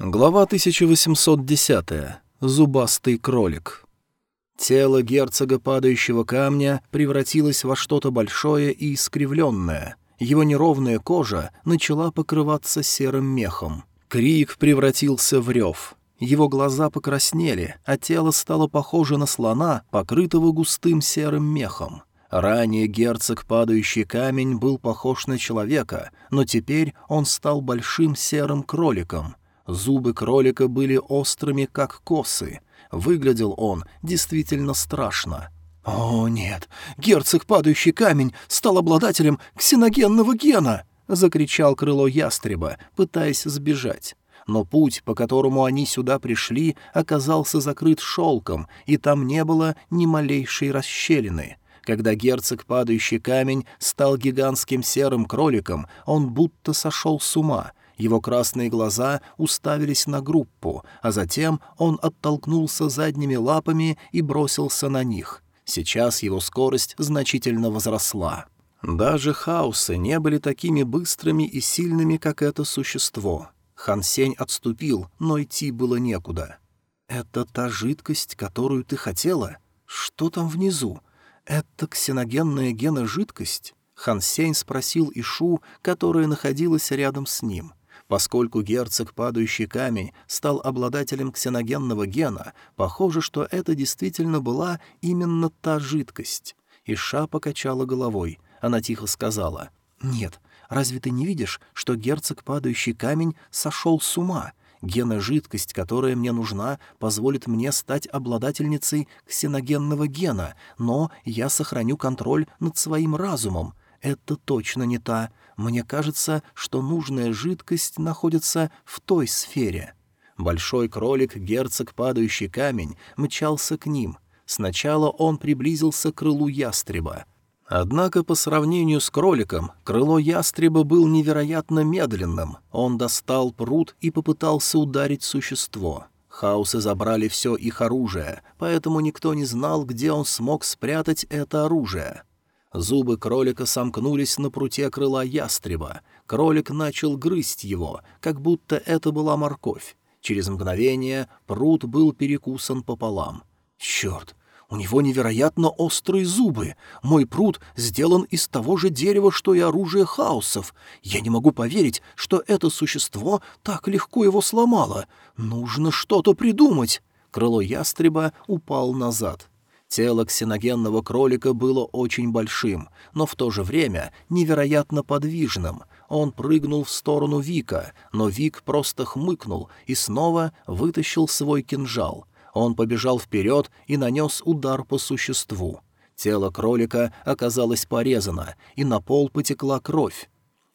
Глава 1810. Зубастый кролик. Тело герцога падающего камня превратилось во что-то большое и искривленное. Его неровная кожа начала покрываться серым мехом. Крик превратился в рев. Его глаза покраснели, а тело стало похоже на слона, покрытого густым серым мехом. Ранее герцог падающий камень был похож на человека, но теперь он стал большим серым кроликом — Зубы кролика были острыми, как косы. Выглядел он действительно страшно. «О, нет! Герцог Падающий Камень стал обладателем ксеногенного гена!» — закричал крыло ястреба, пытаясь сбежать. Но путь, по которому они сюда пришли, оказался закрыт шелком, и там не было ни малейшей расщелины. Когда герцог Падающий Камень стал гигантским серым кроликом, он будто сошел с ума — его красные глаза уставились на группу, а затем он оттолкнулся задними лапами и бросился на них. Сейчас его скорость значительно возросла. Даже хаосы не были такими быстрыми и сильными, как это существо. Хансень отступил, но идти было некуда. «Это та жидкость, которую ты хотела? Что там внизу? Это ксеногенная гена-жидкость?» Хансень спросил Ишу, которая находилась рядом с ним. Поскольку герцог Падающий Камень стал обладателем ксеногенного гена, похоже, что это действительно была именно та жидкость. Иша покачала головой. Она тихо сказала, «Нет, разве ты не видишь, что герцог Падающий Камень сошел с ума?» Гена-жидкость, которая мне нужна, позволит мне стать обладательницей ксеногенного гена, но я сохраню контроль над своим разумом. Это точно не та. Мне кажется, что нужная жидкость находится в той сфере. Большой кролик, герцог падающий камень, мчался к ним. Сначала он приблизился к крылу ястреба. Однако по сравнению с кроликом, крыло ястреба был невероятно медленным. Он достал пруд и попытался ударить существо. Хаусы забрали все их оружие, поэтому никто не знал, где он смог спрятать это оружие. Зубы кролика сомкнулись на пруте крыла ястреба. Кролик начал грызть его, как будто это была морковь. Через мгновение прут был перекусан пополам. «Черт! У него невероятно острые зубы. Мой пруд сделан из того же дерева, что и оружие хаосов. Я не могу поверить, что это существо так легко его сломало. Нужно что-то придумать». Крыло ястреба упал назад. Тело ксеногенного кролика было очень большим, но в то же время невероятно подвижным. Он прыгнул в сторону Вика, но Вик просто хмыкнул и снова вытащил свой кинжал. Он побежал вперед и нанес удар по существу. Тело кролика оказалось порезано, и на пол потекла кровь.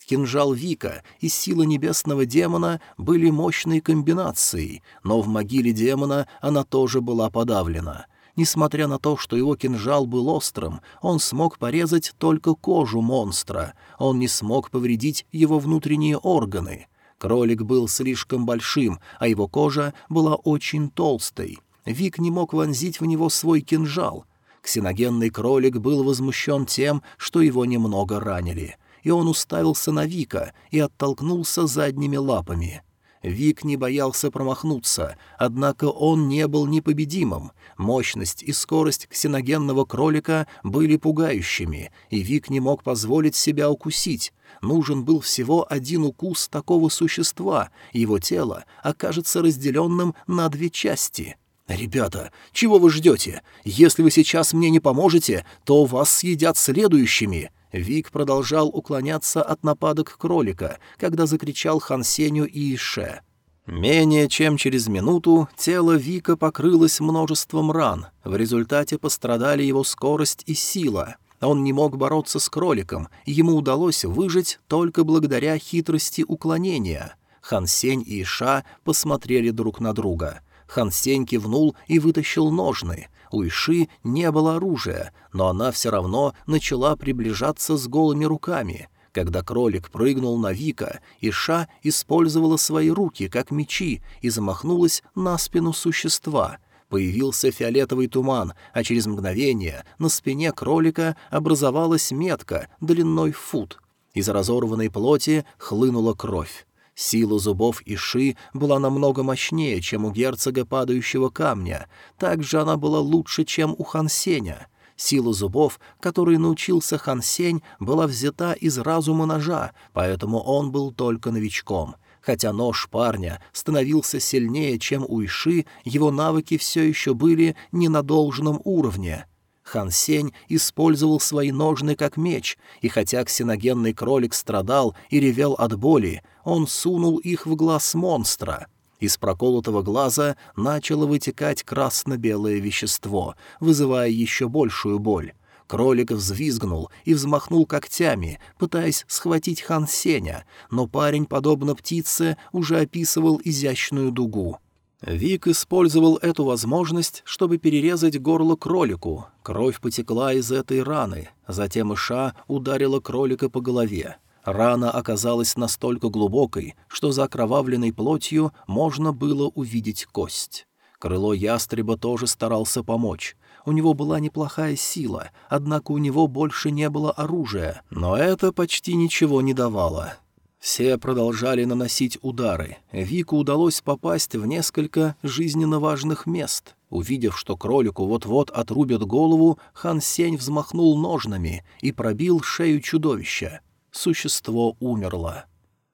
Кинжал Вика и сила небесного демона были мощной комбинацией, но в могиле демона она тоже была подавлена — Несмотря на то, что его кинжал был острым, он смог порезать только кожу монстра. Он не смог повредить его внутренние органы. Кролик был слишком большим, а его кожа была очень толстой. Вик не мог вонзить в него свой кинжал. Ксеногенный кролик был возмущен тем, что его немного ранили, и он уставился на Вика и оттолкнулся задними лапами. Вик не боялся промахнуться, однако он не был непобедимым. Мощность и скорость ксеногенного кролика были пугающими, и Вик не мог позволить себя укусить. Нужен был всего один укус такого существа, его тело окажется разделенным на две части. «Ребята, чего вы ждете? Если вы сейчас мне не поможете, то вас съедят следующими!» Вик продолжал уклоняться от нападок кролика, когда закричал Хан Сеню и Ише. Менее чем через минуту тело Вика покрылось множеством ран. В результате пострадали его скорость и сила. Он не мог бороться с кроликом, ему удалось выжить только благодаря хитрости уклонения. Хан Сень и Иша посмотрели друг на друга. Хан Сень кивнул и вытащил ножны. У Иши не было оружия, но она все равно начала приближаться с голыми руками. Когда кролик прыгнул на Вика, Иша использовала свои руки как мечи и замахнулась на спину существа. Появился фиолетовый туман, а через мгновение на спине кролика образовалась метка длиной в фут. Из разорванной плоти хлынула кровь. Сила зубов Иши была намного мощнее, чем у герцога падающего камня. Также она была лучше, чем у Хан Сеня. Сила зубов, которой научился Хан Сень, была взята из разума ножа, поэтому он был только новичком. Хотя нож парня становился сильнее, чем у Иши, его навыки все еще были не на должном уровне. Хан Сень использовал свои ножны как меч, и хотя ксеногенный кролик страдал и ревел от боли, он сунул их в глаз монстра. Из проколотого глаза начало вытекать красно-белое вещество, вызывая еще большую боль. Кролик взвизгнул и взмахнул когтями, пытаясь схватить Хан Сеня, но парень, подобно птице, уже описывал изящную дугу. Вик использовал эту возможность, чтобы перерезать горло кролику. Кровь потекла из этой раны. Затем Иша ударила кролика по голове. Рана оказалась настолько глубокой, что за окровавленной плотью можно было увидеть кость. Крыло ястреба тоже старался помочь. У него была неплохая сила, однако у него больше не было оружия, но это почти ничего не давало. Все продолжали наносить удары. Вику удалось попасть в несколько жизненно важных мест. Увидев, что кролику вот-вот отрубят голову, Хан Сень взмахнул ножнами и пробил шею чудовища. Существо умерло.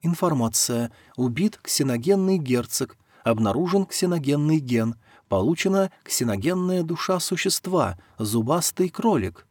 Информация. Убит ксеногенный герцог. Обнаружен ксеногенный ген. Получена ксеногенная душа существа, зубастый кролик.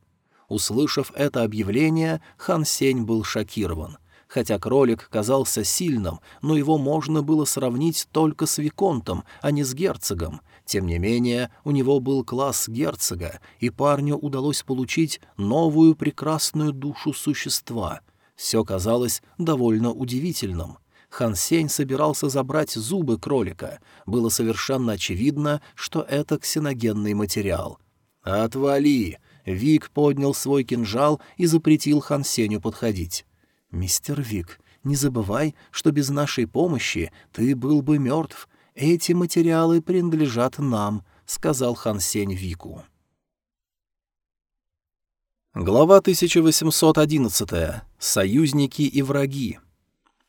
Услышав это объявление, Хан Сень был шокирован — Хотя кролик казался сильным, но его можно было сравнить только с Виконтом, а не с герцогом. Тем не менее, у него был класс герцога, и парню удалось получить новую прекрасную душу существа. Все казалось довольно удивительным. Хан Сень собирался забрать зубы кролика. Было совершенно очевидно, что это ксеногенный материал. «Отвали!» Вик поднял свой кинжал и запретил Хан Сеню подходить. «Мистер Вик, не забывай, что без нашей помощи ты был бы мертв. Эти материалы принадлежат нам», — сказал Хан Сень Вику. Глава 1811. Союзники и враги.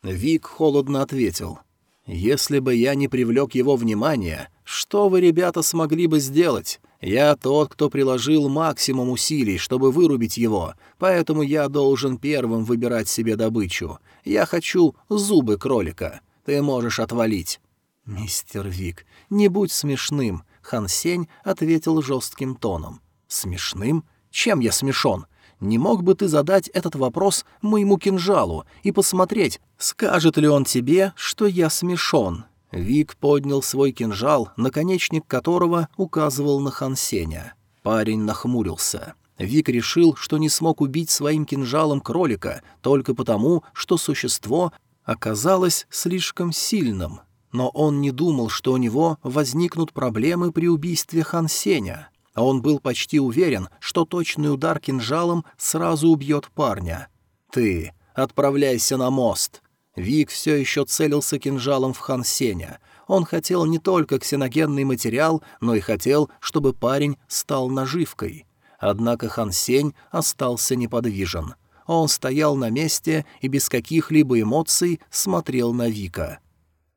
Вик холодно ответил. «Если бы я не привлек его внимание, что вы, ребята, смогли бы сделать? Я тот, кто приложил максимум усилий, чтобы вырубить его, поэтому я должен первым выбирать себе добычу. Я хочу зубы кролика. Ты можешь отвалить». «Мистер Вик, не будь смешным», — Хан Сень ответил жестким тоном. «Смешным? Чем я смешон? Не мог бы ты задать этот вопрос моему кинжалу и посмотреть, скажет ли он тебе, что я смешон?» Вик поднял свой кинжал, наконечник которого указывал на Хансеня. Парень нахмурился. Вик решил, что не смог убить своим кинжалом кролика только потому, что существо оказалось слишком сильным. Но он не думал, что у него возникнут проблемы при убийстве Хансеня. Он был почти уверен, что точный удар кинжалом сразу убьет парня. «Ты отправляйся на мост», Вик все еще целился кинжалом в Хан Сеня. Он хотел не только ксеногенный материал, но и хотел, чтобы парень стал наживкой. Однако Хан Сень остался неподвижен. Он стоял на месте и без каких-либо эмоций смотрел на Вика.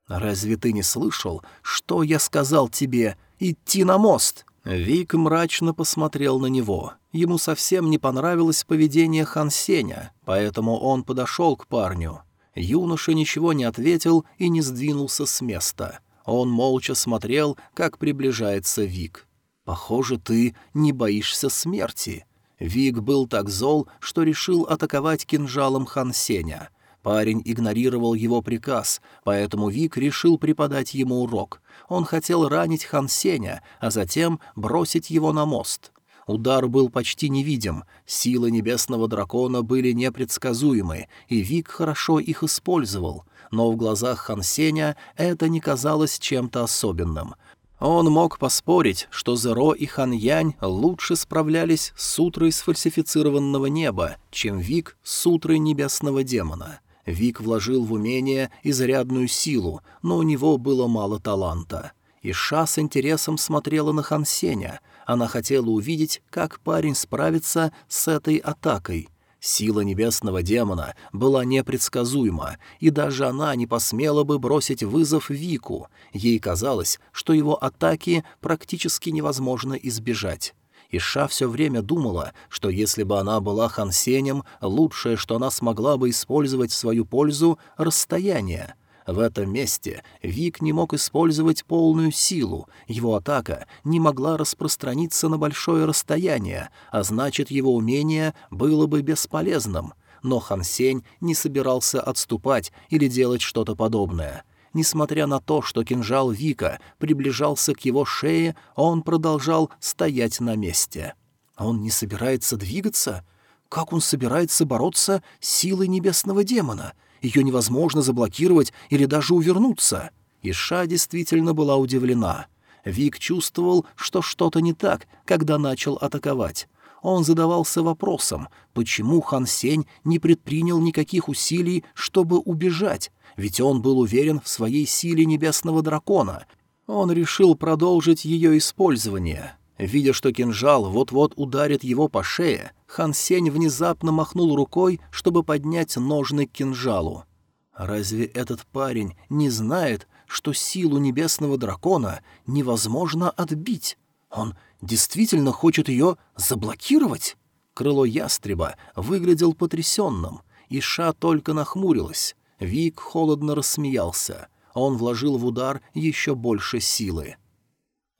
«Разве ты не слышал, что я сказал тебе? Идти на мост!» Вик мрачно посмотрел на него. Ему совсем не понравилось поведение Хан Сеня, поэтому он подошел к парню. Юноша ничего не ответил и не сдвинулся с места. Он молча смотрел, как приближается Вик. «Похоже, ты не боишься смерти». Вик был так зол, что решил атаковать кинжалом Хан Сеня. Парень игнорировал его приказ, поэтому Вик решил преподать ему урок. Он хотел ранить Хан Сеня, а затем бросить его на мост. Удар был почти невидим, силы небесного дракона были непредсказуемы, и Вик хорошо их использовал, но в глазах Хан Сеня это не казалось чем-то особенным. Он мог поспорить, что Зеро и Хан Янь лучше справлялись с утрой сфальсифицированного неба, чем Вик с утрой небесного демона. Вик вложил в умение изрядную силу, но у него было мало таланта. Иша с интересом смотрела на Хан Сеня — она хотела увидеть, как парень справится с этой атакой. Сила небесного демона была непредсказуема, и даже она не посмела бы бросить вызов Вику. Ей казалось, что его атаки практически невозможно избежать. Иша все время думала, что если бы она была Хансенем, лучшее, что она смогла бы использовать в свою пользу — расстояние — в этом месте Вик не мог использовать полную силу, его атака не могла распространиться на большое расстояние, а значит, его умение было бы бесполезным. Но Хан Сень не собирался отступать или делать что-то подобное. Несмотря на то, что кинжал Вика приближался к его шее, он продолжал стоять на месте. Он не собирается двигаться? Как он собирается бороться с силой небесного демона? Ее невозможно заблокировать или даже увернуться. Иша действительно была удивлена. Вик чувствовал, что что-то не так, когда начал атаковать. Он задавался вопросом, почему Хан Сень не предпринял никаких усилий, чтобы убежать, ведь он был уверен в своей силе небесного дракона. Он решил продолжить ее использование. Видя, что кинжал вот-вот ударит его по шее, Хан Сень внезапно махнул рукой, чтобы поднять ножны к кинжалу. Разве этот парень не знает, что силу небесного дракона невозможно отбить? Он действительно хочет ее заблокировать? Крыло ястреба выглядел потрясенным, и Ша только нахмурилась. Вик холодно рассмеялся. Он вложил в удар еще больше силы.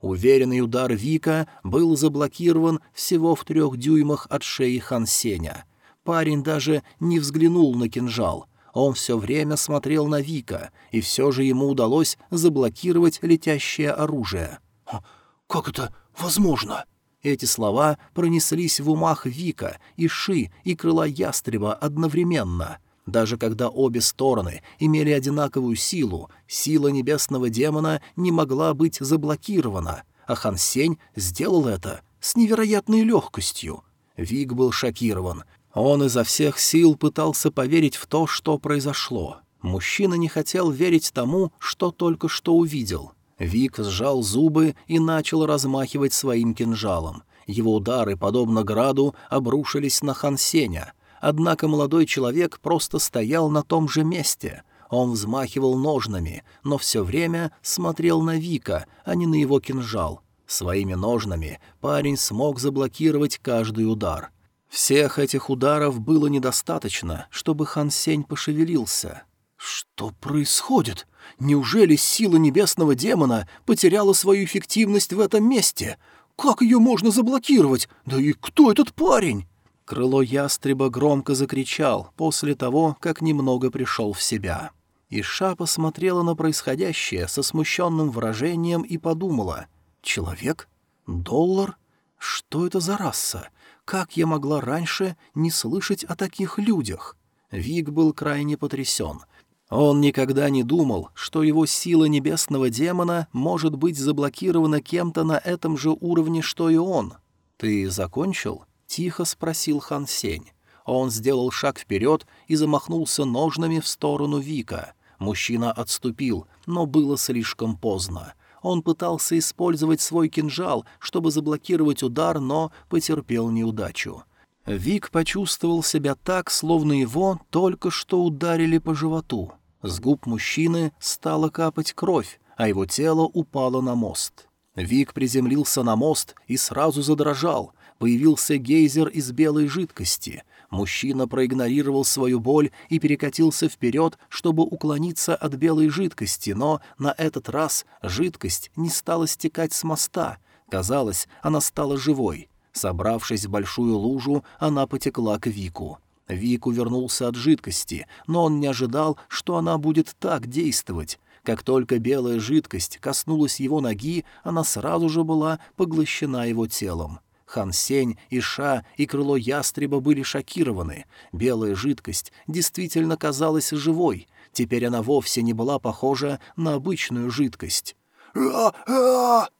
Уверенный удар Вика был заблокирован всего в трех дюймах от шеи Хансеня. Парень даже не взглянул на кинжал. Он все время смотрел на Вика, и все же ему удалось заблокировать летящее оружие. «А «Как это возможно?» Эти слова пронеслись в умах Вика, и Ши, и крыла ястреба одновременно. Даже когда обе стороны имели одинаковую силу, сила небесного демона не могла быть заблокирована, а Хан Сень сделал это с невероятной легкостью. Вик был шокирован. Он изо всех сил пытался поверить в то, что произошло. Мужчина не хотел верить тому, что только что увидел. Вик сжал зубы и начал размахивать своим кинжалом. Его удары, подобно граду, обрушились на Хан Сеня — Однако молодой человек просто стоял на том же месте. Он взмахивал ножнами, но все время смотрел на Вика, а не на его кинжал. Своими ножнами парень смог заблокировать каждый удар. Всех этих ударов было недостаточно, чтобы Хан Сень пошевелился. «Что происходит? Неужели сила небесного демона потеряла свою эффективность в этом месте? Как ее можно заблокировать? Да и кто этот парень?» Крыло ястреба громко закричал после того, как немного пришел в себя. Иша посмотрела на происходящее со смущенным выражением и подумала. «Человек? Доллар? Что это за раса? Как я могла раньше не слышать о таких людях?» Вик был крайне потрясен. Он никогда не думал, что его сила небесного демона может быть заблокирована кем-то на этом же уровне, что и он. «Ты закончил?» Тихо спросил Хан Сень. Он сделал шаг вперед и замахнулся ножнами в сторону Вика. Мужчина отступил, но было слишком поздно. Он пытался использовать свой кинжал, чтобы заблокировать удар, но потерпел неудачу. Вик почувствовал себя так, словно его только что ударили по животу. С губ мужчины стала капать кровь, а его тело упало на мост. Вик приземлился на мост и сразу задрожал — Появился гейзер из белой жидкости. Мужчина проигнорировал свою боль и перекатился вперед, чтобы уклониться от белой жидкости, но на этот раз жидкость не стала стекать с моста. Казалось, она стала живой. Собравшись в большую лужу, она потекла к Вику. Вик увернулся от жидкости, но он не ожидал, что она будет так действовать. Как только белая жидкость коснулась его ноги, она сразу же была поглощена его телом. Хан Сень, Иша и крыло ястреба были шокированы. Белая жидкость действительно казалась живой. Теперь она вовсе не была похожа на обычную жидкость.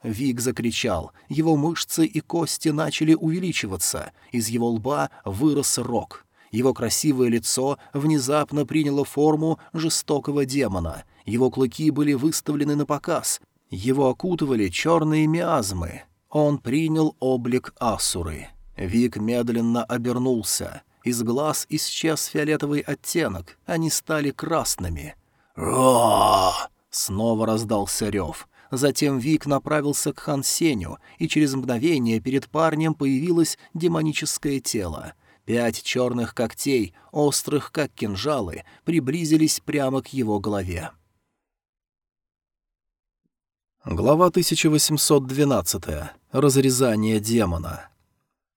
Вик закричал. Его мышцы и кости начали увеличиваться. Из его лба вырос рог. Его красивое лицо внезапно приняло форму жестокого демона. Его клыки были выставлены на показ. Его окутывали черные миазмы. Он принял облик Асуры. Вик медленно обернулся. Из глаз исчез фиолетовый оттенок, они стали красными. «Ро!» — снова раздался рев. Затем Вик направился к Хан Сеню, и через мгновение перед парнем появилось демоническое тело. Пять черных когтей, острых как кинжалы, приблизились прямо к его голове. Глава 1812. Разрезание демона.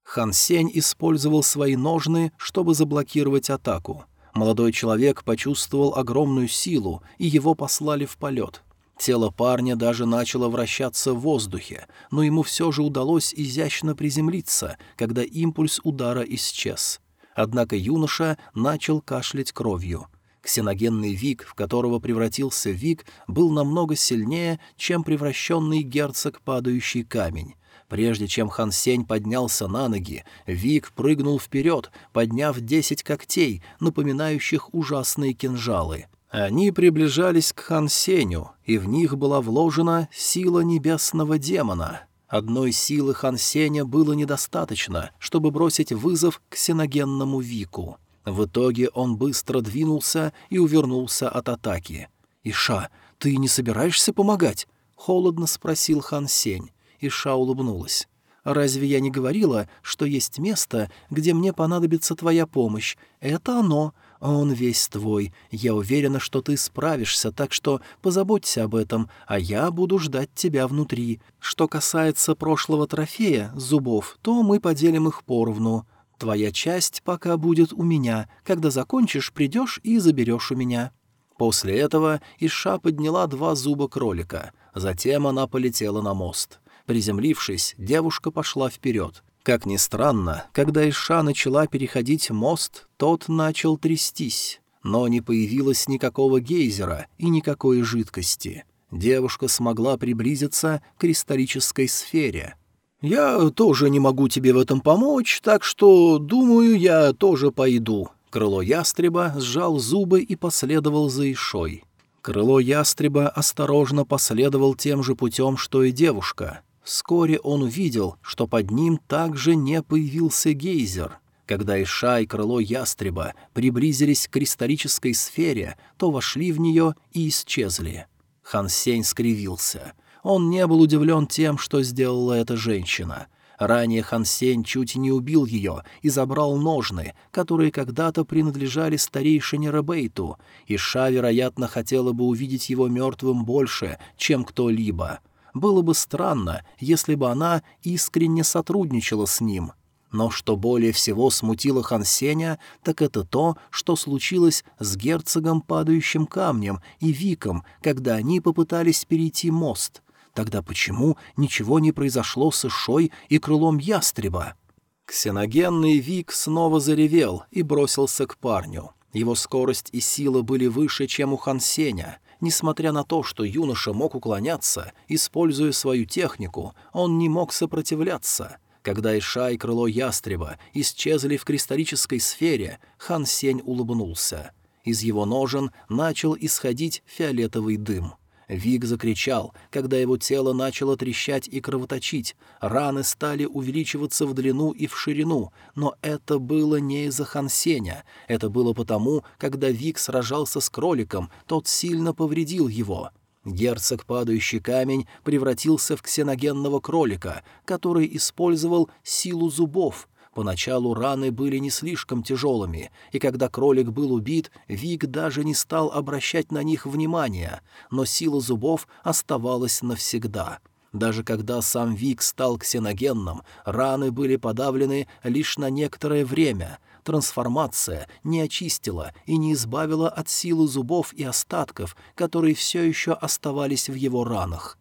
Хан Сень использовал свои ножны, чтобы заблокировать атаку. Молодой человек почувствовал огромную силу, и его послали в полет. Тело парня даже начало вращаться в воздухе, но ему все же удалось изящно приземлиться, когда импульс удара исчез. Однако юноша начал кашлять кровью. Ксеногенный Вик, в которого превратился Вик, был намного сильнее, чем превращенный герцог падающий камень. Прежде чем Хан Сень поднялся на ноги, Вик прыгнул вперед, подняв десять когтей, напоминающих ужасные кинжалы. Они приближались к Хан Сеню, и в них была вложена сила небесного демона. Одной силы Хан Сеня было недостаточно, чтобы бросить вызов к синогенному Вику. В итоге он быстро двинулся и увернулся от атаки. «Иша, ты не собираешься помогать?» — холодно спросил Хан Сень. Иша улыбнулась. «Разве я не говорила, что есть место, где мне понадобится твоя помощь? Это оно. Он весь твой. Я уверена, что ты справишься, так что позаботься об этом, а я буду ждать тебя внутри. Что касается прошлого трофея, зубов, то мы поделим их поровну. Твоя часть пока будет у меня. Когда закончишь, придешь и заберешь у меня». После этого Иша подняла два зуба кролика. Затем она полетела на мост. Приземлившись, девушка пошла вперед. Как ни странно, когда Иша начала переходить мост, тот начал трястись. Но не появилось никакого гейзера и никакой жидкости. Девушка смогла приблизиться к кристаллической сфере. «Я тоже не могу тебе в этом помочь, так что, думаю, я тоже пойду». Крыло ястреба сжал зубы и последовал за Ишой. Крыло ястреба осторожно последовал тем же путем, что и девушка. Вскоре он увидел, что под ним также не появился гейзер. Когда Иша и крыло ястреба приблизились к кристаллической сфере, то вошли в нее и исчезли. Хан Сень скривился. Он не был удивлен тем, что сделала эта женщина. Ранее Хан Сень чуть не убил ее и забрал ножны, которые когда-то принадлежали старейшине Ребейту. Иша, вероятно, хотела бы увидеть его мертвым больше, чем кто-либо — было бы странно, если бы она искренне сотрудничала с ним. Но что более всего смутило Хан Сеня, так это то, что случилось с герцогом падающим камнем и Виком, когда они попытались перейти мост. Тогда почему ничего не произошло с Ишой и крылом ястреба? Ксеногенный Вик снова заревел и бросился к парню. Его скорость и сила были выше, чем у Хан Сеня. Несмотря на то, что юноша мог уклоняться, используя свою технику, он не мог сопротивляться. Когда Иша и крыло ястреба исчезли в кристаллической сфере, Хан Сень улыбнулся. Из его ножен начал исходить фиолетовый дым — Вик закричал, когда его тело начало трещать и кровоточить. Раны стали увеличиваться в длину и в ширину, но это было не из-за Хансеня. Это было потому, когда Вик сражался с кроликом, тот сильно повредил его. Герцог Падающий Камень превратился в ксеногенного кролика, который использовал силу зубов — Поначалу раны были не слишком тяжелыми, и когда кролик был убит, Вик даже не стал обращать на них внимания, но сила зубов оставалась навсегда. Даже когда сам Вик стал ксеногенным, раны были подавлены лишь на некоторое время. Трансформация не очистила и не избавила от силы зубов и остатков, которые все еще оставались в его ранах.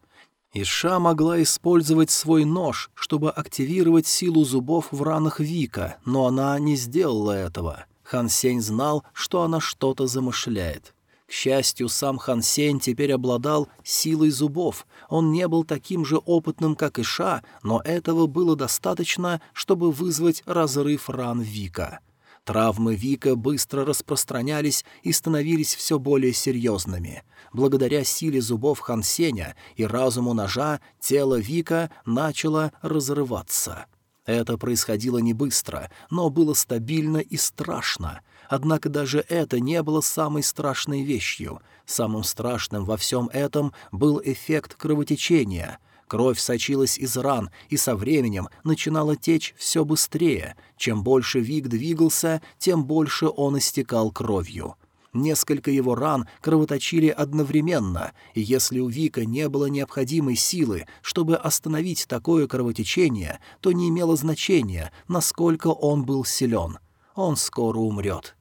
Иша могла использовать свой нож, чтобы активировать силу зубов в ранах Вика, но она не сделала этого. Хан Сень знал, что она что-то замышляет. К счастью, сам Хан Сень теперь обладал силой зубов. Он не был таким же опытным, как Иша, но этого было достаточно, чтобы вызвать разрыв ран Вика. Травмы Вика быстро распространялись и становились все более серьезными. Благодаря силе зубов Хансеня и разуму ножа тело Вика начало разрываться. Это происходило не быстро, но было стабильно и страшно. Однако даже это не было самой страшной вещью. Самым страшным во всем этом был эффект кровотечения. Кровь сочилась из ран и со временем начинала течь все быстрее. Чем больше Вик двигался, тем больше он истекал кровью. Несколько его ран кровоточили одновременно, и если у Вика не было необходимой силы, чтобы остановить такое кровотечение, то не имело значения, насколько он был силен. Он скоро умрет.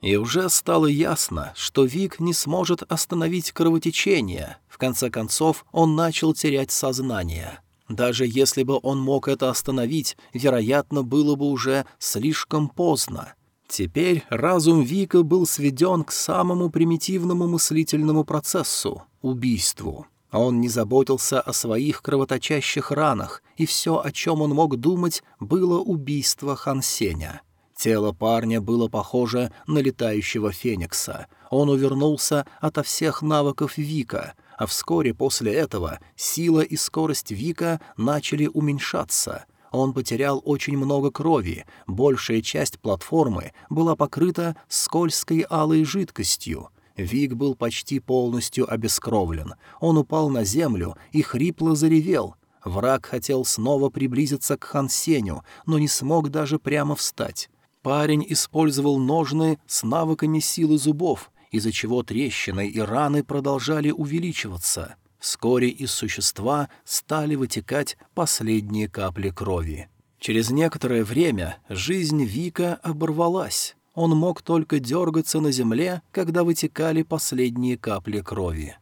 И уже стало ясно, что Вик не сможет остановить кровотечение. В конце концов, он начал терять сознание. Даже если бы он мог это остановить, вероятно, было бы уже слишком поздно. Теперь разум Вика был сведен к самому примитивному мыслительному процессу — убийству. Он не заботился о своих кровоточащих ранах, и все, о чем он мог думать, было убийство Хансеня. Тело парня было похоже на летающего феникса. Он увернулся ото всех навыков Вика, а вскоре после этого сила и скорость Вика начали уменьшаться — он потерял очень много крови, большая часть платформы была покрыта скользкой алой жидкостью. Вик был почти полностью обескровлен. Он упал на землю и хрипло заревел. Враг хотел снова приблизиться к Хан Сеню, но не смог даже прямо встать. Парень использовал ножны с навыками силы зубов, из-за чего трещины и раны продолжали увеличиваться. Вскоре из существа стали вытекать последние капли крови. Через некоторое время жизнь Вика оборвалась. Он мог только дергаться на земле, когда вытекали последние капли крови.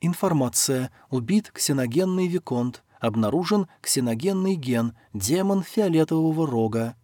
Информация. Убит ксеногенный виконт. Обнаружен ксеногенный ген, демон фиолетового рога.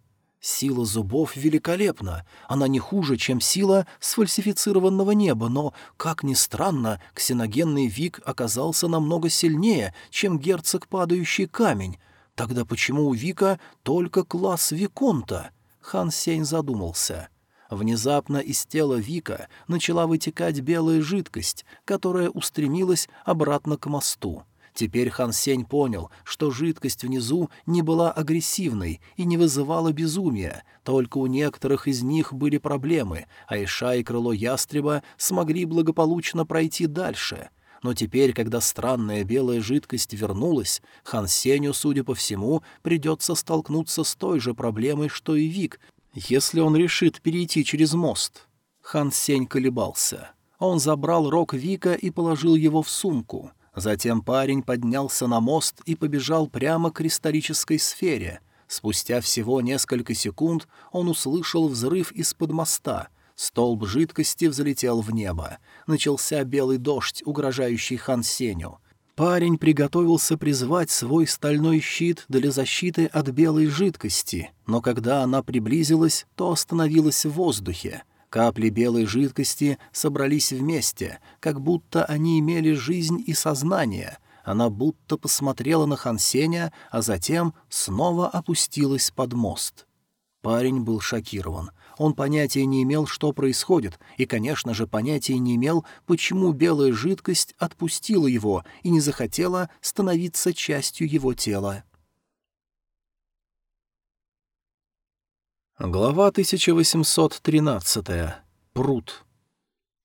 Сила зубов великолепна. Она не хуже, чем сила сфальсифицированного неба, но, как ни странно, ксеногенный Вик оказался намного сильнее, чем герцог падающий камень. Тогда почему у Вика только класс Виконта? Хан Сень задумался. Внезапно из тела Вика начала вытекать белая жидкость, которая устремилась обратно к мосту. Теперь Хан Сень понял, что жидкость внизу не была агрессивной и не вызывала безумия, только у некоторых из них были проблемы, а Иша и крыло ястреба смогли благополучно пройти дальше. Но теперь, когда странная белая жидкость вернулась, Хан Сеню, судя по всему, придется столкнуться с той же проблемой, что и Вик, если он решит перейти через мост. Хан Сень колебался. Он забрал рог Вика и положил его в сумку — Затем парень поднялся на мост и побежал прямо к кристаллической сфере. Спустя всего несколько секунд он услышал взрыв из-под моста. Столб жидкости взлетел в небо. Начался белый дождь, угрожающий Хан Сеню. Парень приготовился призвать свой стальной щит для защиты от белой жидкости, но когда она приблизилась, то остановилась в воздухе. Капли белой жидкости собрались вместе, как будто они имели жизнь и сознание. Она будто посмотрела на Хансеня, а затем снова опустилась под мост. Парень был шокирован. Он понятия не имел, что происходит, и, конечно же, понятия не имел, почему белая жидкость отпустила его и не захотела становиться частью его тела. Глава 1813. Пруд.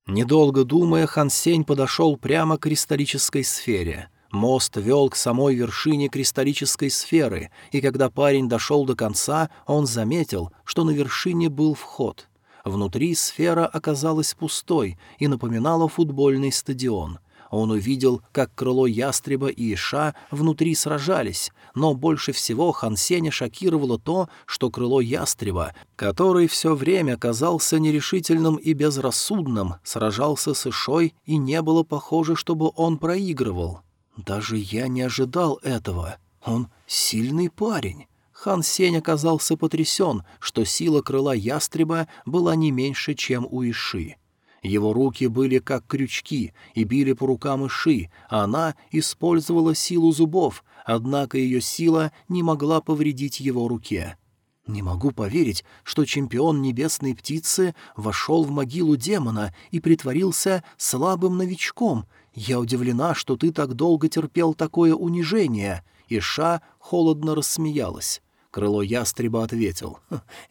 Недолго думая, Хан Сень подошел прямо к кристаллической сфере. Мост вел к самой вершине кристаллической сферы, и когда парень дошел до конца, он заметил, что на вершине был вход. Внутри сфера оказалась пустой и напоминала футбольный стадион. Он увидел, как крыло ястреба и Иша внутри сражались, но больше всего Хан Сеня шокировало то, что крыло ястреба, который все время казался нерешительным и безрассудным, сражался с Ишой, и не было похоже, чтобы он проигрывал. Даже я не ожидал этого. Он сильный парень. Хан Сень оказался потрясен, что сила крыла ястреба была не меньше, чем у Иши. Его руки были как крючки и били по рукам Иши, а она использовала силу зубов, однако ее сила не могла повредить его руке. «Не могу поверить, что чемпион небесной птицы вошел в могилу демона и притворился слабым новичком. Я удивлена, что ты так долго терпел такое унижение». Иша холодно рассмеялась. Крыло ястреба ответил.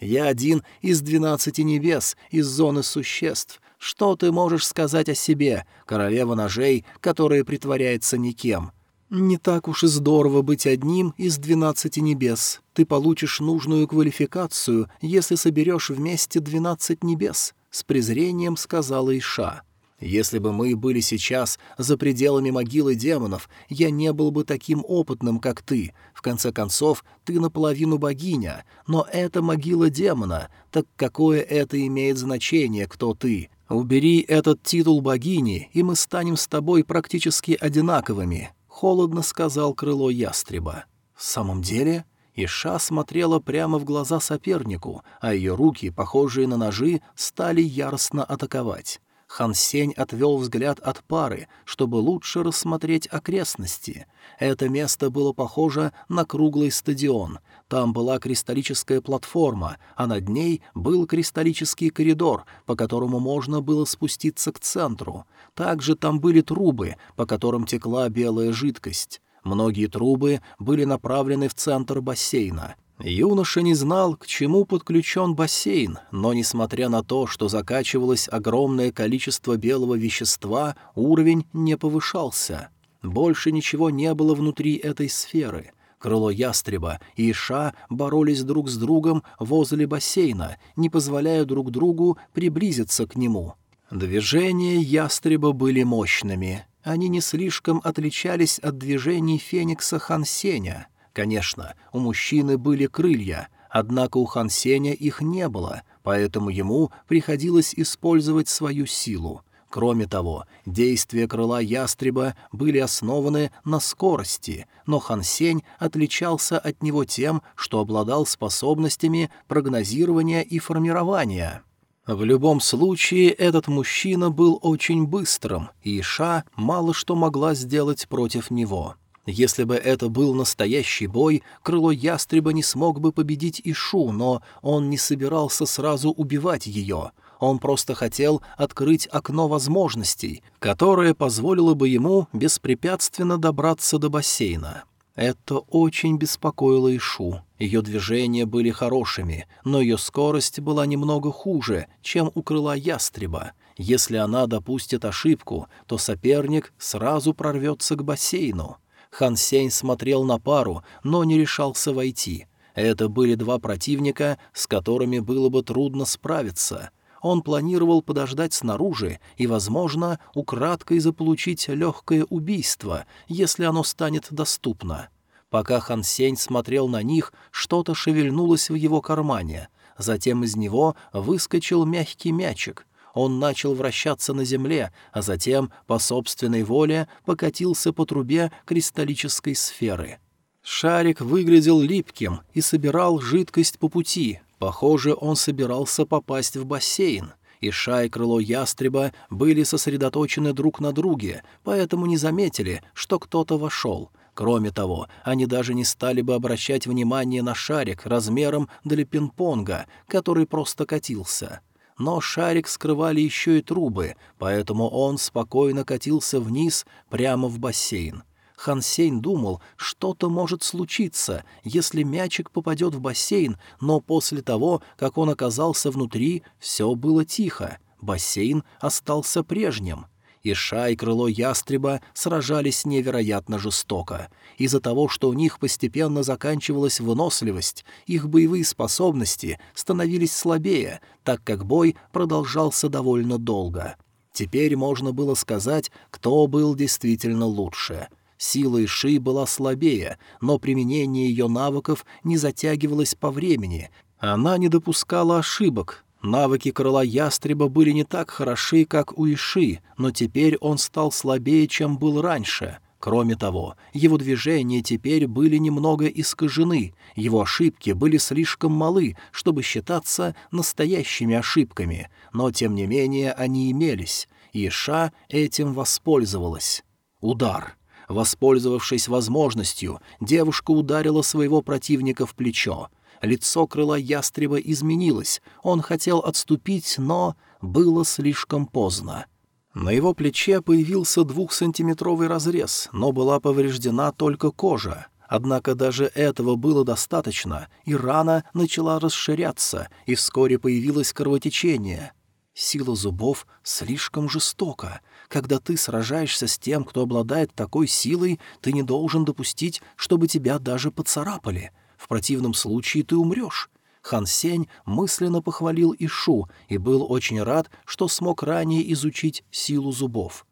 «Я один из двенадцати небес, из зоны существ. Что ты можешь сказать о себе, королева ножей, которая притворяется никем? Не так уж и здорово быть одним из двенадцати небес. Ты получишь нужную квалификацию, если соберешь вместе двенадцать небес», — с презрением сказала Иша. Если бы мы были сейчас за пределами могилы демонов, я не был бы таким опытным, как ты. В конце концов, ты наполовину богиня, но это могила демона, так какое это имеет значение, кто ты? Убери этот титул богини, и мы станем с тобой практически одинаковыми», — холодно сказал крыло ястреба. «В самом деле...» Иша смотрела прямо в глаза сопернику, а ее руки, похожие на ножи, стали яростно атаковать. Хан Сень отвел взгляд от пары, чтобы лучше рассмотреть окрестности. Это место было похоже на круглый стадион. Там была кристаллическая платформа, а над ней был кристаллический коридор, по которому можно было спуститься к центру. Также там были трубы, по которым текла белая жидкость. Многие трубы были направлены в центр бассейна. Юноша не знал, к чему подключен бассейн, но, несмотря на то, что закачивалось огромное количество белого вещества, уровень не повышался. Больше ничего не было внутри этой сферы. Крыло ястреба и Иша боролись друг с другом возле бассейна, не позволяя друг другу приблизиться к нему. Движения ястреба были мощными. Они не слишком отличались от движений феникса Хансеня — Конечно, у мужчины были крылья, однако у Хан Сеня их не было, поэтому ему приходилось использовать свою силу. Кроме того, действия крыла ястреба были основаны на скорости, но Хан Сень отличался от него тем, что обладал способностями прогнозирования и формирования. В любом случае, этот мужчина был очень быстрым, и Ша мало что могла сделать против него. Если бы это был настоящий бой, крыло ястреба не смог бы победить Ишу, но он не собирался сразу убивать ее. Он просто хотел открыть окно возможностей, которое позволило бы ему беспрепятственно добраться до бассейна. Это очень беспокоило Ишу. Ее движения были хорошими, но ее скорость была немного хуже, чем у крыла ястреба. Если она допустит ошибку, то соперник сразу прорвется к бассейну. Хан Сень смотрел на пару, но не решался войти. Это были два противника, с которыми было бы трудно справиться. Он планировал подождать снаружи и, возможно, украдкой заполучить легкое убийство, если оно станет доступно. Пока Хан Сень смотрел на них, что-то шевельнулось в его кармане. Затем из него выскочил мягкий мячик — он начал вращаться на земле, а затем, по собственной воле, покатился по трубе кристаллической сферы. Шарик выглядел липким и собирал жидкость по пути. Похоже, он собирался попасть в бассейн. И Ша и крыло ястреба были сосредоточены друг на друге, поэтому не заметили, что кто-то вошел. Кроме того, они даже не стали бы обращать внимание на шарик размером для пинг-понга, который просто катился но шарик скрывали еще и трубы, поэтому он спокойно катился вниз прямо в бассейн. Хан Сень думал, что-то может случиться, если мячик попадет в бассейн, но после того, как он оказался внутри, все было тихо, бассейн остался прежним. Иша и крыло ястреба сражались невероятно жестоко. Из-за того, что у них постепенно заканчивалась выносливость, их боевые способности становились слабее, так как бой продолжался довольно долго. Теперь можно было сказать, кто был действительно лучше. Сила Иши была слабее, но применение ее навыков не затягивалось по времени. Она не допускала ошибок, Навыки крыла ястреба были не так хороши, как у Иши, но теперь он стал слабее, чем был раньше. Кроме того, его движения теперь были немного искажены, его ошибки были слишком малы, чтобы считаться настоящими ошибками, но тем не менее они имелись, и Ша этим воспользовалась. Удар. Воспользовавшись возможностью, девушка ударила своего противника в плечо — Лицо крыла ястреба изменилось, он хотел отступить, но было слишком поздно. На его плече появился двухсантиметровый разрез, но была повреждена только кожа. Однако даже этого было достаточно, и рана начала расширяться, и вскоре появилось кровотечение. Сила зубов слишком жестока. Когда ты сражаешься с тем, кто обладает такой силой, ты не должен допустить, чтобы тебя даже поцарапали. В противном случае ты умрешь. Хан Сень мысленно похвалил Ишу и был очень рад, что смог ранее изучить силу зубов.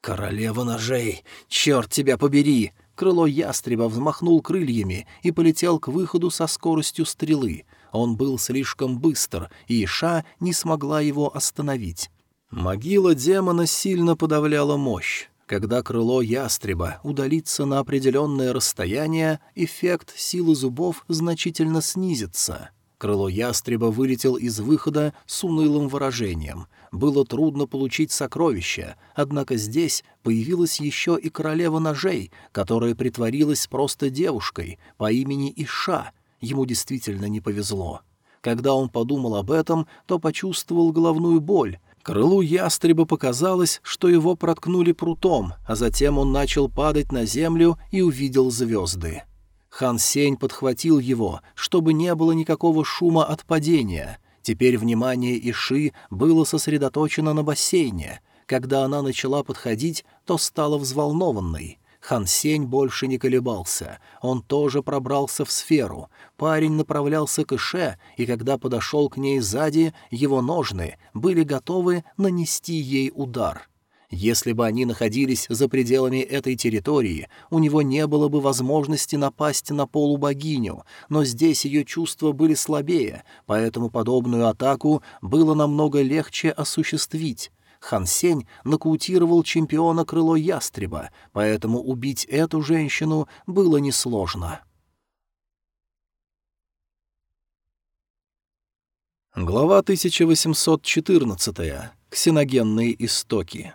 «Королева ножей! Черт тебя побери!» Крыло ястреба взмахнул крыльями и полетел к выходу со скоростью стрелы. Он был слишком быстр, и Иша не смогла его остановить. Могила демона сильно подавляла мощь. Когда крыло ястреба удалится на определенное расстояние, эффект силы зубов значительно снизится. Крыло ястреба вылетел из выхода с унылым выражением. Было трудно получить сокровища, однако здесь появилась еще и королева ножей, которая притворилась просто девушкой по имени Иша. Ему действительно не повезло. Когда он подумал об этом, то почувствовал головную боль. Крылу ястреба показалось, что его проткнули прутом, а затем он начал падать на землю и увидел звезды. Хан Сень подхватил его, чтобы не было никакого шума от падения. Теперь внимание Иши было сосредоточено на бассейне. Когда она начала подходить, то стала взволнованной. Хан Сень больше не колебался. Он тоже пробрался в сферу. Парень направлялся к Ише, и когда подошел к ней сзади, его ножны были готовы нанести ей удар — если бы они находились за пределами этой территории, у него не было бы возможности напасть на полубогиню, но здесь ее чувства были слабее, поэтому подобную атаку было намного легче осуществить. Хан Сень нокаутировал чемпиона крыло ястреба, поэтому убить эту женщину было несложно. Глава 1814. Ксеногенные истоки.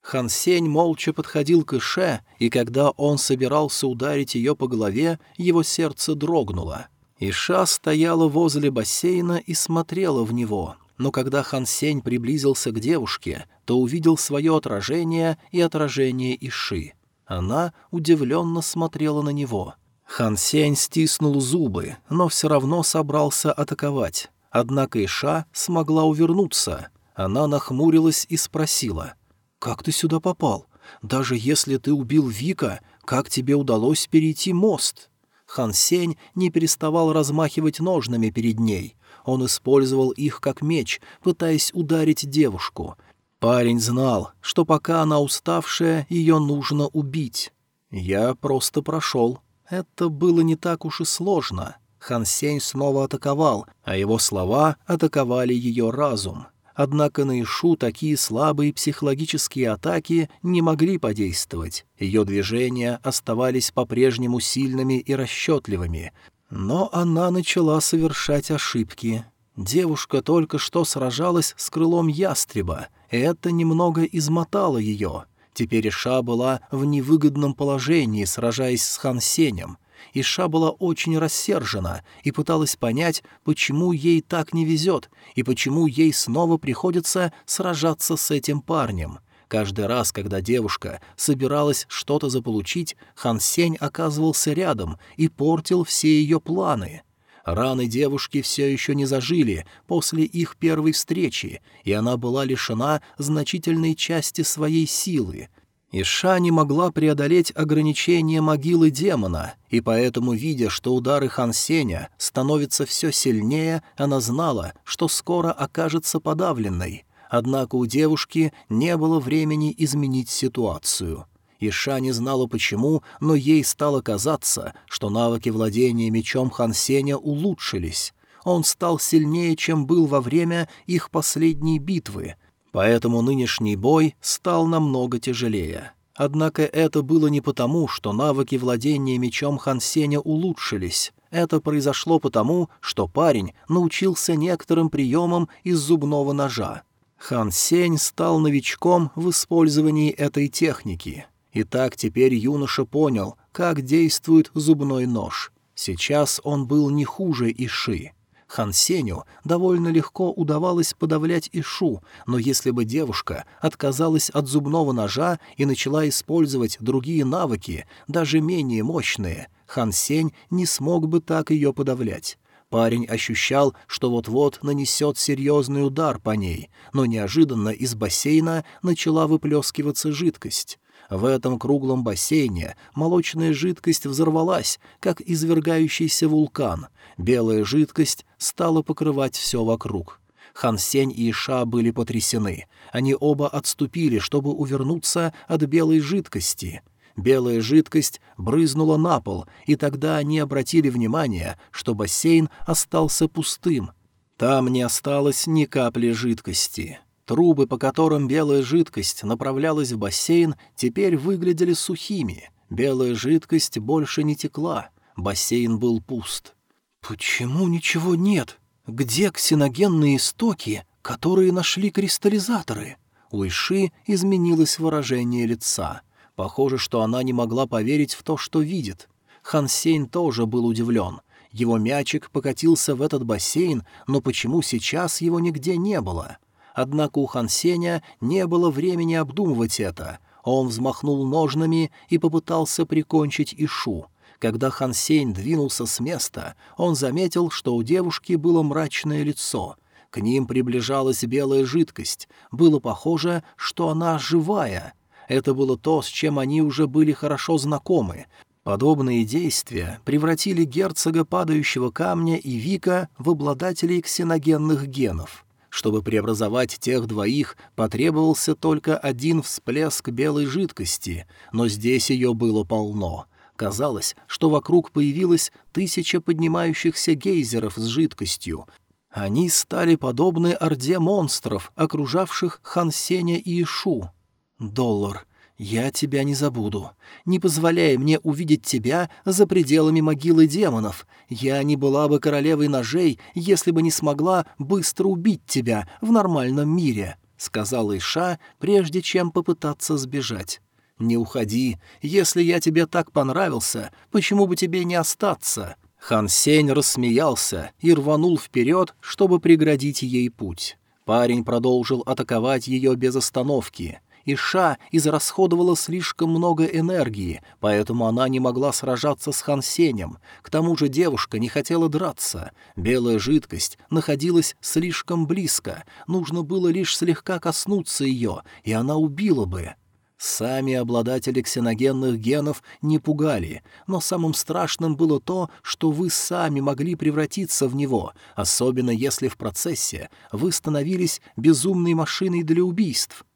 Хан Сень молча подходил к Ише, и когда он собирался ударить ее по голове, его сердце дрогнуло. Иша стояла возле бассейна и смотрела в него, но когда Хан Сень приблизился к девушке, то увидел свое отражение и отражение Иши. Она удивленно смотрела на него. Хан Сень стиснул зубы, но все равно собрался атаковать. Однако Иша смогла увернуться. Она нахмурилась и спросила — «Как ты сюда попал? Даже если ты убил Вика, как тебе удалось перейти мост?» Хан Сень не переставал размахивать ножнами перед ней. Он использовал их как меч, пытаясь ударить девушку. Парень знал, что пока она уставшая, ее нужно убить. Я просто прошел. Это было не так уж и сложно. Хан Сень снова атаковал, а его слова атаковали ее разум. Однако на Ишу такие слабые психологические атаки не могли подействовать. Ее движения оставались по-прежнему сильными и расчетливыми. Но она начала совершать ошибки. Девушка только что сражалась с крылом ястреба, и это немного измотало ее. Теперь Иша была в невыгодном положении, сражаясь с Хан Сенем. Иша была очень рассержена и пыталась понять, почему ей так не везет и почему ей снова приходится сражаться с этим парнем. Каждый раз, когда девушка собиралась что-то заполучить, Хан Сень оказывался рядом и портил все ее планы. Раны девушки все еще не зажили после их первой встречи, и она была лишена значительной части своей силы — Иша не могла преодолеть ограничения могилы демона, и поэтому, видя, что удары Хан Сеня становятся все сильнее, она знала, что скоро окажется подавленной. Однако у девушки не было времени изменить ситуацию. Иша не знала почему, но ей стало казаться, что навыки владения мечом Хан Сеня улучшились. Он стал сильнее, чем был во время их последней битвы — Поэтому нынешний бой стал намного тяжелее. Однако это было не потому, что навыки владения мечом Хан Сеня улучшились. Это произошло потому, что парень научился некоторым приемам из зубного ножа. Хан Сень стал новичком в использовании этой техники. И так теперь юноша понял, как действует зубной нож. Сейчас он был не хуже Иши. Хан Сеню довольно легко удавалось подавлять Ишу, но если бы девушка отказалась от зубного ножа и начала использовать другие навыки, даже менее мощные, Хан Сень не смог бы так ее подавлять. Парень ощущал, что вот-вот нанесет серьезный удар по ней, но неожиданно из бассейна начала выплескиваться жидкость. В этом круглом бассейне молочная жидкость взорвалась, как извергающийся вулкан. Белая жидкость стала покрывать все вокруг. Хан Сень и Иша были потрясены. Они оба отступили, чтобы увернуться от белой жидкости. Белая жидкость брызнула на пол, и тогда они обратили внимание, что бассейн остался пустым. Там не осталось ни капли жидкости. Трубы, по которым белая жидкость направлялась в бассейн, теперь выглядели сухими. Белая жидкость больше не текла. Бассейн был пуст. «Почему ничего нет? Где ксеногенные истоки, которые нашли кристаллизаторы?» У Иши изменилось выражение лица. Похоже, что она не могла поверить в то, что видит. Хан Сень тоже был удивлен. Его мячик покатился в этот бассейн, но почему сейчас его нигде не было? Однако у Хан Сеня не было времени обдумывать это. Он взмахнул ножнами и попытался прикончить Ишу. Когда Хан Сень двинулся с места, он заметил, что у девушки было мрачное лицо. К ним приближалась белая жидкость. Было похоже, что она живая. Это было то, с чем они уже были хорошо знакомы. Подобные действия превратили герцога падающего камня и Вика в обладателей ксеногенных генов. Чтобы преобразовать тех двоих, потребовался только один всплеск белой жидкости, но здесь ее было полно. Казалось, что вокруг появилась тысяча поднимающихся гейзеров с жидкостью. Они стали подобны орде монстров, окружавших Хан Сеня и Ишу. «Доллар, «Я тебя не забуду. Не позволяй мне увидеть тебя за пределами могилы демонов. Я не была бы королевой ножей, если бы не смогла быстро убить тебя в нормальном мире», — сказала Иша, прежде чем попытаться сбежать. «Не уходи. Если я тебе так понравился, почему бы тебе не остаться?» Хан Сень рассмеялся и рванул вперед, чтобы преградить ей путь. Парень продолжил атаковать ее без остановки. Иша израсходовала слишком много энергии, поэтому она не могла сражаться с Хан Сенем. К тому же девушка не хотела драться. Белая жидкость находилась слишком близко, нужно было лишь слегка коснуться ее, и она убила бы. Сами обладатели ксеногенных генов не пугали, но самым страшным было то, что вы сами могли превратиться в него, особенно если в процессе вы становились безумной машиной для убийств.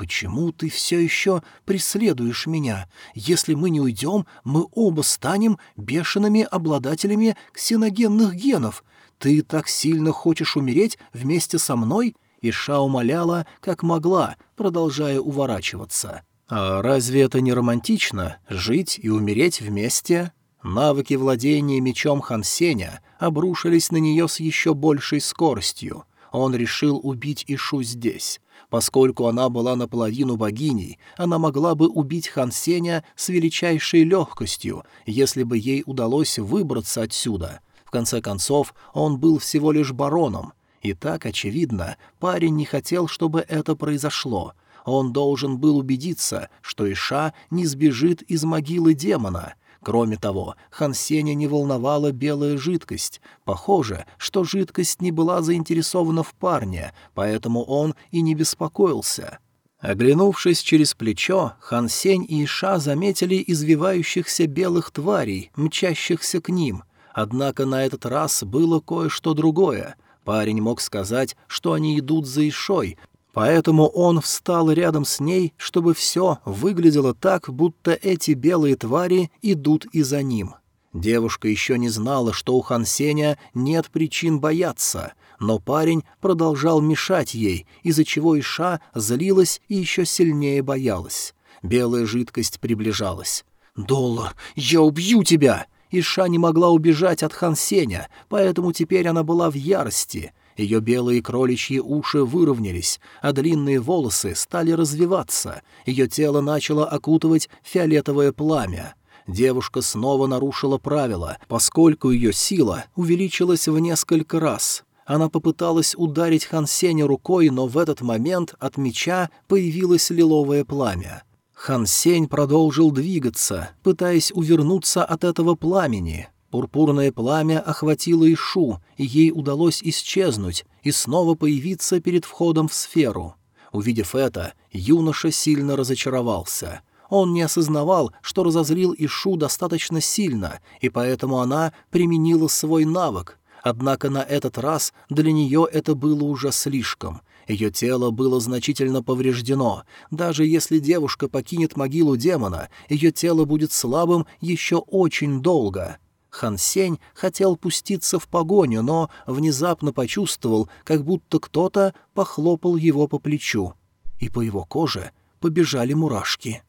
«Почему ты все еще преследуешь меня? Если мы не уйдем, мы оба станем бешеными обладателями ксеногенных генов. Ты так сильно хочешь умереть вместе со мной?» Иша умоляла, как могла, продолжая уворачиваться. «А разве это не романтично — жить и умереть вместе?» Навыки владения мечом Хансеня обрушились на нее с еще большей скоростью. Он решил убить Ишу здесь. Поскольку она была наполовину богиней, она могла бы убить Хан Сеня с величайшей легкостью, если бы ей удалось выбраться отсюда. В конце концов, он был всего лишь бароном. И так, очевидно, парень не хотел, чтобы это произошло. Он должен был убедиться, что Иша не сбежит из могилы демона — Кроме того, Хан Сеня не волновала белая жидкость. Похоже, что жидкость не была заинтересована в парне, поэтому он и не беспокоился. Оглянувшись через плечо, Хан Сень и Иша заметили извивающихся белых тварей, мчащихся к ним. Однако на этот раз было кое-что другое. Парень мог сказать, что они идут за Ишой, Поэтому он встал рядом с ней, чтобы все выглядело так, будто эти белые твари идут и за ним. Девушка еще не знала, что у Хан Сеня нет причин бояться, но парень продолжал мешать ей, из-за чего Иша злилась и еще сильнее боялась. Белая жидкость приближалась. «Доллар, я убью тебя!» Иша не могла убежать от Хан Сеня, поэтому теперь она была в ярости. Ее белые кроличьи уши выровнялись, а длинные волосы стали развиваться. Ее тело начало окутывать фиолетовое пламя. Девушка снова нарушила правила, поскольку ее сила увеличилась в несколько раз. Она попыталась ударить Хан Сеня рукой, но в этот момент от меча появилось лиловое пламя. Хан Сень продолжил двигаться, пытаясь увернуться от этого пламени. Пурпурное пламя охватило Ишу, и ей удалось исчезнуть и снова появиться перед входом в сферу. Увидев это, юноша сильно разочаровался. Он не осознавал, что разозлил Ишу достаточно сильно, и поэтому она применила свой навык. Однако на этот раз для нее это было уже слишком. Ее тело было значительно повреждено. Даже если девушка покинет могилу демона, ее тело будет слабым еще очень долго. Хан Сень хотел пуститься в погоню, но внезапно почувствовал, как будто кто-то похлопал его по плечу, и по его коже побежали мурашки.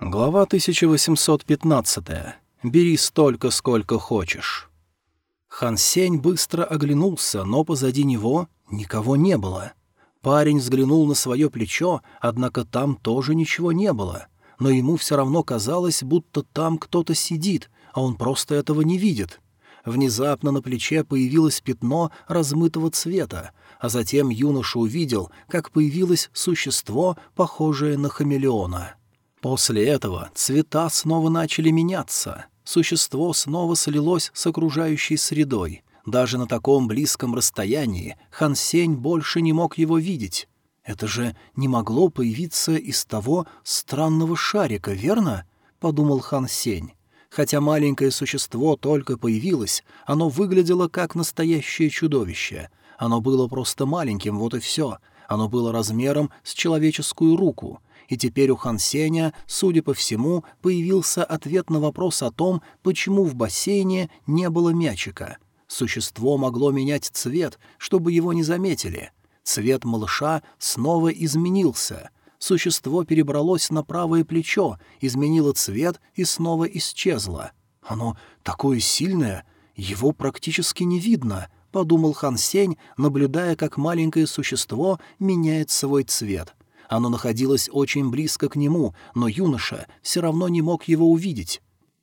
Глава 1815. Бери столько, сколько хочешь. Хан Сень быстро оглянулся, но позади него никого не было. Парень взглянул на свое плечо, однако там тоже ничего не было. Но ему все равно казалось, будто там кто-то сидит, а он просто этого не видит. Внезапно на плече появилось пятно размытого цвета, а затем юноша увидел, как появилось существо, похожее на хамелеона. После этого цвета снова начали меняться. Существо снова слилось с окружающей средой. Даже на таком близком расстоянии Хан Сень больше не мог его видеть. «Это же не могло появиться из того странного шарика, верно?» — подумал Хан Сень. Хотя маленькое существо только появилось, оно выглядело как настоящее чудовище. Оно было просто маленьким, вот и все. Оно было размером с человеческую руку — и теперь у Хан Сеня, судя по всему, появился ответ на вопрос о том, почему в бассейне не было мячика. Существо могло менять цвет, чтобы его не заметили. Цвет малыша снова изменился. Существо перебралось на правое плечо, изменило цвет и снова исчезло. Оно такое сильное, его практически не видно —— подумал Хан Сень, наблюдая, как маленькое существо меняет свой цвет. Оно находилось очень близко к нему, но юноша все равно не мог его увидеть.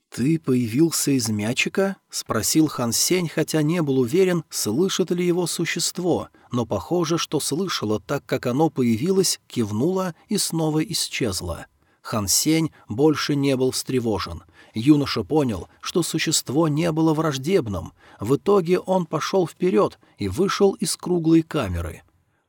«Ты появился из мячика?» — спросил Хан Сень, хотя не был уверен, слышит ли его существо, но похоже, что слышало, так как оно появилось, кивнуло и снова исчезло. Хан Сень больше не был встревожен. Юноша понял, что существо не было враждебным. В итоге он пошел вперед и вышел из круглой камеры.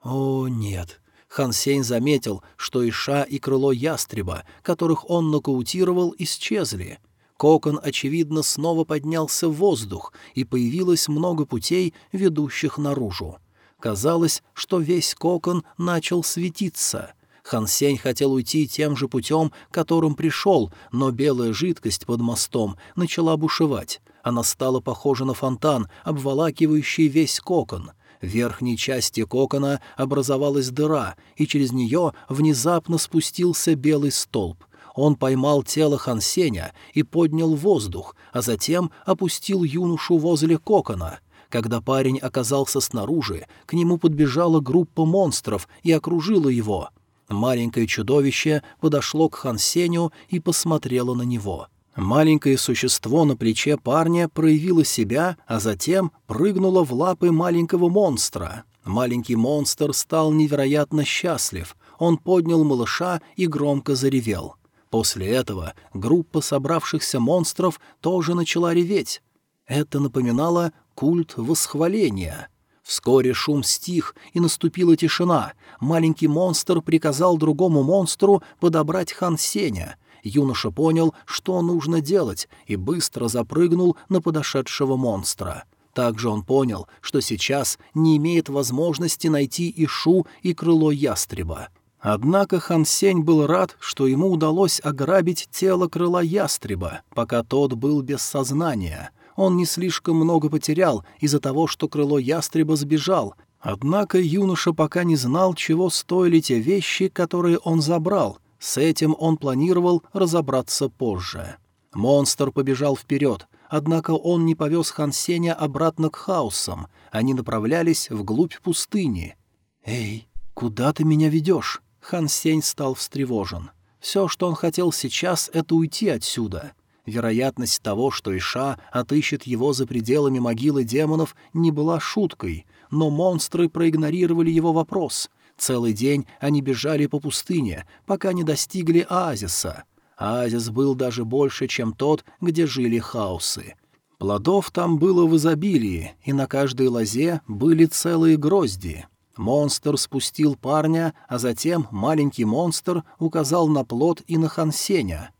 «О, нет, Хан Сень заметил, что Иша и крыло ястреба, которых он нокаутировал, исчезли. Кокон, очевидно, снова поднялся в воздух, и появилось много путей, ведущих наружу. Казалось, что весь кокон начал светиться. Хан Сень хотел уйти тем же путем, которым пришел, но белая жидкость под мостом начала бушевать. Она стала похожа на фонтан, обволакивающий весь кокон. В верхней части кокона образовалась дыра, и через нее внезапно спустился белый столб. Он поймал тело Хансеня и поднял воздух, а затем опустил юношу возле кокона. Когда парень оказался снаружи, к нему подбежала группа монстров и окружила его. Маленькое чудовище подошло к Хансеню и посмотрело на него — Маленькое существо на плече парня проявило себя, а затем прыгнуло в лапы маленького монстра. Маленький монстр стал невероятно счастлив. Он поднял малыша и громко заревел. После этого группа собравшихся монстров тоже начала реветь. Это напоминало культ восхваления. Вскоре шум стих, и наступила тишина. Маленький монстр приказал другому монстру подобрать Хан Сеня — юноша понял, что нужно делать, и быстро запрыгнул на подошедшего монстра. Также он понял, что сейчас не имеет возможности найти Ишу и крыло ястреба. Однако Хан Сень был рад, что ему удалось ограбить тело крыла ястреба, пока тот был без сознания. Он не слишком много потерял из-за того, что крыло ястреба сбежал, Однако юноша пока не знал, чего стоили те вещи, которые он забрал, с этим он планировал разобраться позже. Монстр побежал вперед, однако он не повез Хан Сеня обратно к хаосам, они направлялись вглубь пустыни. «Эй, куда ты меня ведешь?» Хан Сень стал встревожен. Все, что он хотел сейчас, — это уйти отсюда. Вероятность того, что Иша отыщет его за пределами могилы демонов, не была шуткой, но монстры проигнорировали его вопрос. Целый день они бежали по пустыне, пока не достигли оазиса. Оазис был даже больше, чем тот, где жили хаосы. Плодов там было в изобилии, и на каждой лозе были целые грозди. Монстр спустил парня, а затем маленький монстр указал на плод и на Хансеня.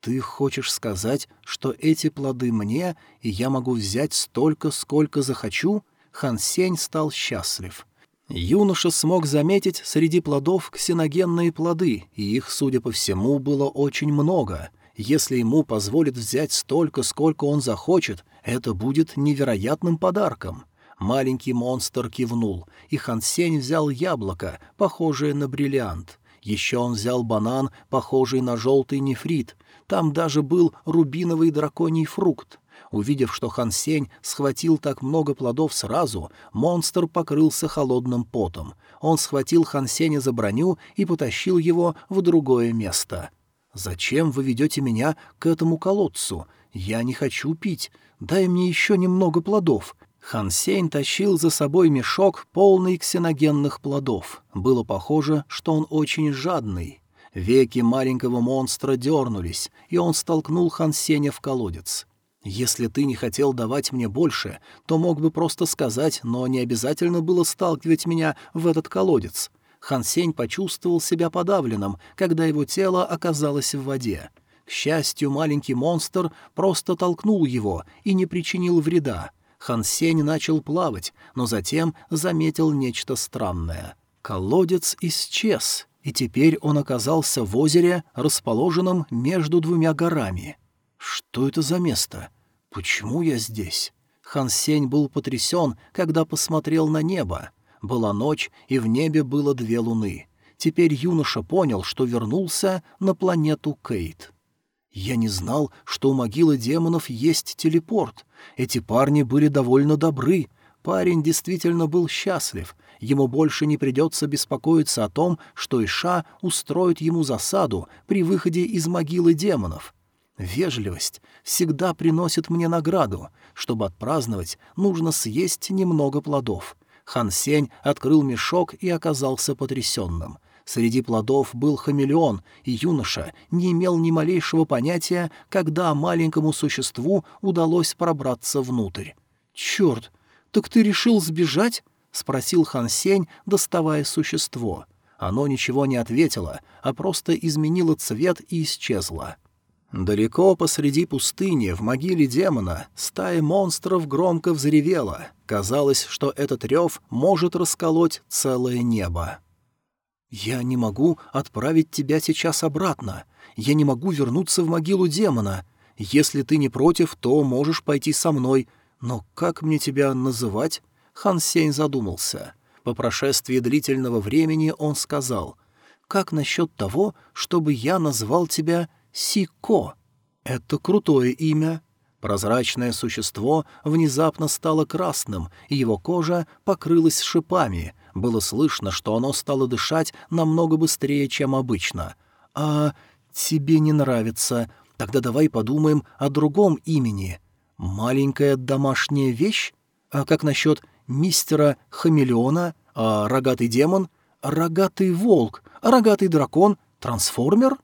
«Ты хочешь сказать, что эти плоды мне, и я могу взять столько, сколько захочу?» Хансень стал счастлив. Юноша смог заметить среди плодов ксеногенные плоды, и их, судя по всему, было очень много. Если ему позволят взять столько, сколько он захочет, это будет невероятным подарком. Маленький монстр кивнул, и Хансень взял яблоко, похожее на бриллиант. Еще он взял банан, похожий на желтый нефрит. Там даже был рубиновый драконий фрукт. Увидев, что Хан Сень схватил так много плодов сразу, монстр покрылся холодным потом. Он схватил Хан Сеня за броню и потащил его в другое место. «Зачем вы ведете меня к этому колодцу? Я не хочу пить. Дай мне еще немного плодов». Хан Сень тащил за собой мешок, полный ксеногенных плодов. Было похоже, что он очень жадный. Веки маленького монстра дернулись, и он столкнул Хан Сеня в колодец. Если ты не хотел давать мне больше, то мог бы просто сказать, но не обязательно было сталкивать меня в этот колодец. Хан Сень почувствовал себя подавленным, когда его тело оказалось в воде. К счастью, маленький монстр просто толкнул его и не причинил вреда. Хан Сень начал плавать, но затем заметил нечто странное. Колодец исчез, и теперь он оказался в озере, расположенном между двумя горами. Что это за место? «Почему я здесь?» Хан Сень был потрясен, когда посмотрел на небо. Была ночь, и в небе было две луны. Теперь юноша понял, что вернулся на планету Кейт. «Я не знал, что у могилы демонов есть телепорт. Эти парни были довольно добры. Парень действительно был счастлив. Ему больше не придется беспокоиться о том, что Иша устроит ему засаду при выходе из могилы демонов. Вежливость всегда приносит мне награду. Чтобы отпраздновать, нужно съесть немного плодов. Хан Сень открыл мешок и оказался потрясенным. Среди плодов был хамелеон, и юноша не имел ни малейшего понятия, когда маленькому существу удалось пробраться внутрь. «Черт, так ты решил сбежать?» — спросил Хан Сень, доставая существо. Оно ничего не ответило, а просто изменило цвет и исчезло. Далеко посреди пустыни, в могиле демона, стая монстров громко взревела. Казалось, что этот рев может расколоть целое небо. «Я не могу отправить тебя сейчас обратно. Я не могу вернуться в могилу демона. Если ты не против, то можешь пойти со мной. Но как мне тебя называть?» Хан Сень задумался. По прошествии длительного времени он сказал, «Как насчет того, чтобы я назвал тебя Сико. Это крутое имя. Прозрачное существо внезапно стало красным, и его кожа покрылась шипами. Было слышно, что оно стало дышать намного быстрее, чем обычно. «А тебе не нравится? Тогда давай подумаем о другом имени. Маленькая домашняя вещь? А как насчет мистера Хамелеона? А рогатый демон? Рогатый волк? Рогатый дракон? Трансформер?»